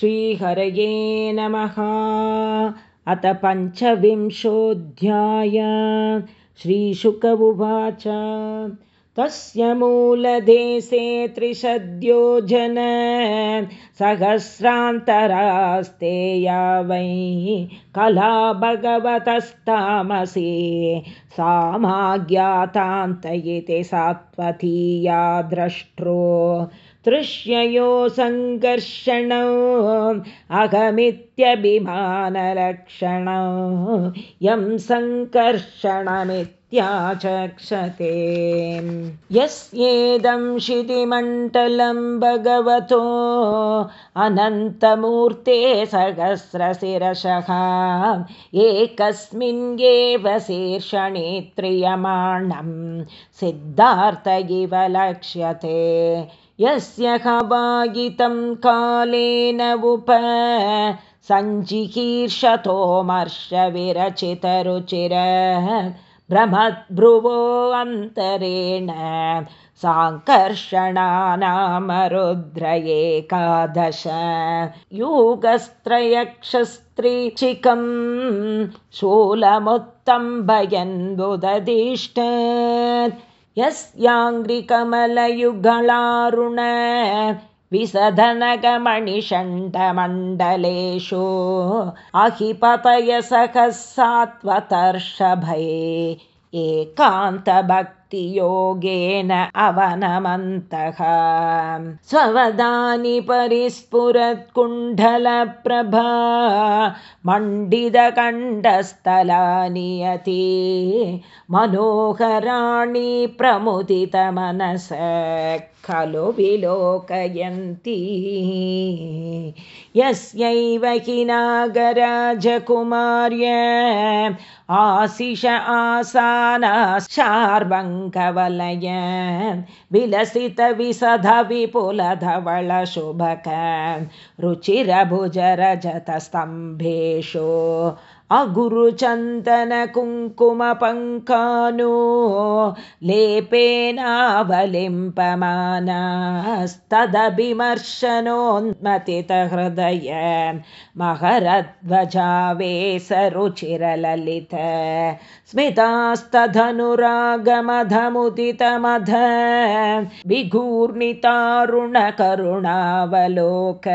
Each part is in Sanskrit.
श्रीहरये नमः। अथ पञ्चविंशोऽध्याय श्रीशुक उवाच तस्य मूलदेशे त्रिशद्यो जन सहस्रान्तरास्ते या वै कला भगवतस्तामसि सामाज्ञातान्त इति सात्वतीया द्रष्टृ तृष्ययो सङ्कर्षणौ अहमित्यभिमानलक्षणौ यं सङ्कर्षणमित्याचक्षते। यस्येदं क्षितिमण्डलं भगवतो अनन्तमूर्ते सहस्रशिरसः एकस्मिन् एव शीर्षणे त्रियमाणं सिद्धार्थ इव लक्ष्यते यस्य खभागितं कालेन उप सञ्जिहीर्षतोमर्षविरचितरुचिरः भ्रमद्भ्रुवोऽन्तरेण साङ्कर्षणानामरुद्र एकादश योगस्त्रयक्षस्त्रीचिकं शूलमुत्तम्बयन् बुदधिष्ठ यस्याङ्घ्रिकमलयुगलारुण विसधनगमणिषण्डमण्डलेषु अहिपतय सात्वतर्षभये एकान्तभक्तियोगेन अवनमन्तः। स्ववदानि परिस्फुरत्कुण्डलप्रभा मण्डितकण्डस्थलानि यति मनोहराणि प्रमुदितमनस। खलु विलोकयन्ति। यस्यैव हि नागराजकुमार्य आशिष आसानाश्चार्वङ्कवलय विलसितविसधविपुलधवळशुभक रुचिरभुजरजतस्तम्भेषु अगुरुचन्दनकुङ्कुमपङ्कानो लेपेनावलिम्पमानस्तदभिमर्शनोन्मतितहृदय महरध्वजावेसरुचिरललित स्मितास्तधनुरागमधमुदितमध विघूर्णितारुणकरुणावलोक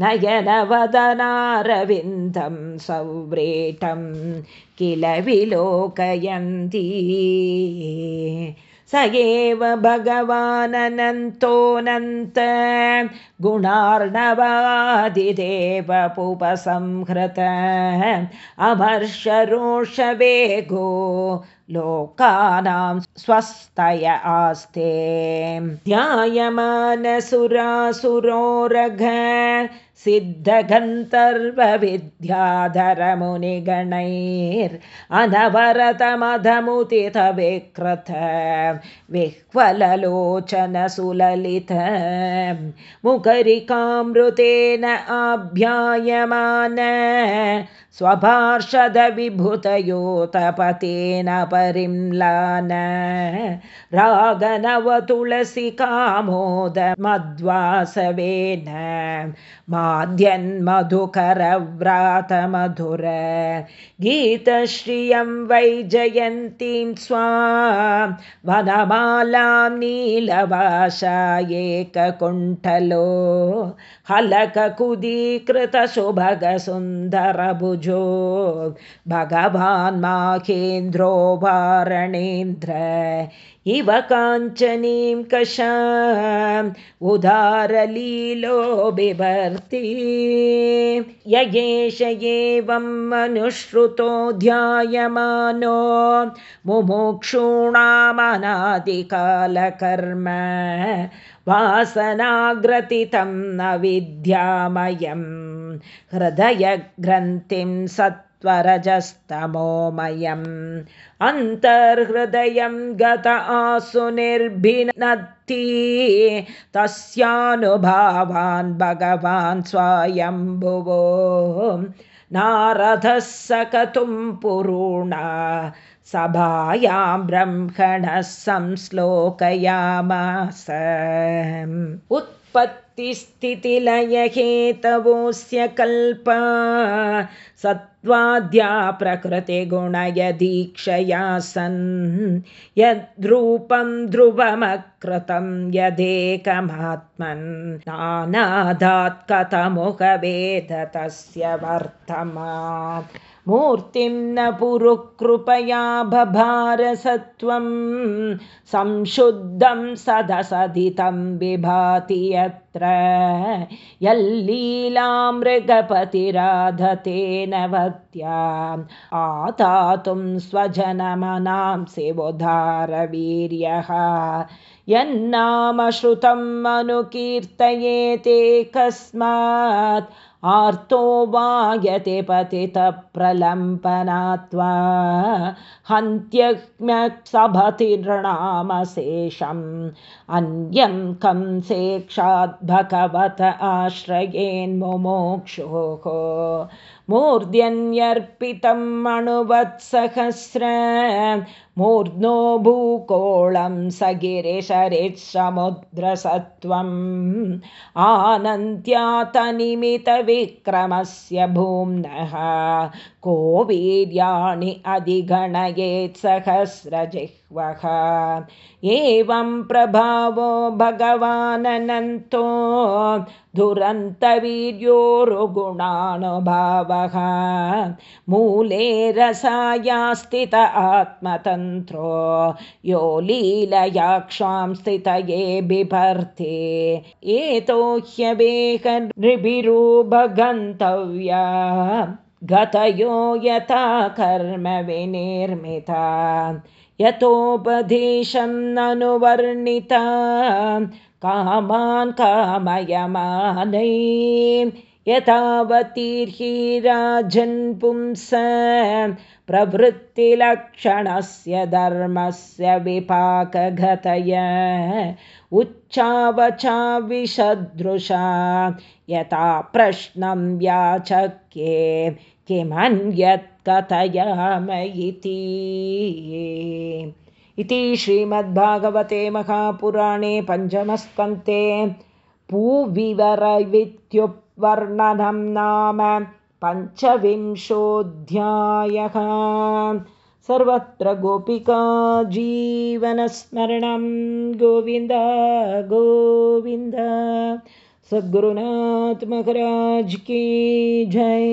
नयनवदनारविन्दं सौव्रेटं किल विलोकयन्ती स एव भगवाननन्तोऽनन्त गुणार्णवादिदेवपुपसंहृत अमर्षरोषवेगो लोकानां स्वस्तय आस्ते। ध्यायमानसुरासुरोरघ सिद्धगन्तर्वविद्याधरमुनिगणैरनवरतमधमुदितविकृत विह्वललोचनसुललित मुखरिकामृतेन आभ्यायमान स्वभार्षदविभूतयोतपतेन परिम्लान। रागनवतुलसिकामोदमध्वासवेन माध्यन्मधुकरव्रातमधुर। गीतश्रियं वैजयन्तीं स्वा। वनमालां नीलवासा एककुण्ठलो हलककुदीकृतशुभगसुन्दरभुजो भगवान् माहेन्द्रो वारणेन्द्र। इव काञ्चनीं कषाम् उदारलीलो बिभर्ति। य एष एवं मनुश्रुतो ध्यायमानो मुमुक्षूणामनादिकालकर्म वासनाग्रथितं न विद्यामयं हृदयग्रन्थिं सत्वरजस्तमोमयम् अन्तर्हृदयं गत आसु निर्भिनत्ति तस्यानुभावान् भगवान् स्वयम्भुवो। नारदः सकतुं पुरुणा सभायां ब्रह्मणः संश्लोकयामास। उत्पत्ति प्रकृतिस्थितिलयहेतवोऽस्य कल्प। सत्त्वाद्या प्रकृतिगुणयदीक्षया सन् यद्रूपं ध्रुवमकृतं यदेकमात्मन्। नानादात् कथमुखवेद तस्य वर्तमात् मूर्तिं न पुरुकृपया बभारसत्वं संशुद्धं सदसदितं विभाति यत्र यल्लीलामृगपतिराधतेन वत्याम् आतातुं स्वजनमनां शिवोधारवीर्यः यन्नाम श्रुतम् अनुकीर्तयेते कस्मात् आर्तो वायते पतितप्रलम्पनात्वा हन्त्यक्ष्मसभति नृणामशेषम्। अन्यं कं सेक्षाद् भगवत आश्रयेन्मुमोक्षोः मूर्ध्यन्यर्पितम् अणुवत्सहस्र मूर्ध्नो भूकोळं स गिरिशरित्समुद्रसत्त्वम् आनन्त्यातनिमितविक्रमस्य भूम्नः को वीर्याणि अधिगणयेत् एवं प्रभावो भगवाननन्तो दुरन्तवीर्योरुगुणानुभावः मूले रसाया स्थित आत्मतन्त्रो यो लीलयाक्षां स्थितये बिभर्ते। एतो नृभिरुभगन्तव्या गतयो यथा कर्म विनिर्मिता यतोपदेशं ननुवर्णिता कामान् कामयमानै। यथावतीर्हि राजन्पुंस प्रवृत्तिलक्षणस्य धर्मस्य विपाकगतय। उच्चावचाविषदृशा यथा प्रश्नं व्याचक्ये किमन्यत् कथयाम इति इति श्रीमद्भागवते महापुराणे पञ्चमस्कन्ते पूविवरवित्युवर्णनं नाम पञ्चविंशोऽध्यायः। सर्वत्र गोपिका जीवनस्मरणं गोविन्द गोविन्द। की जय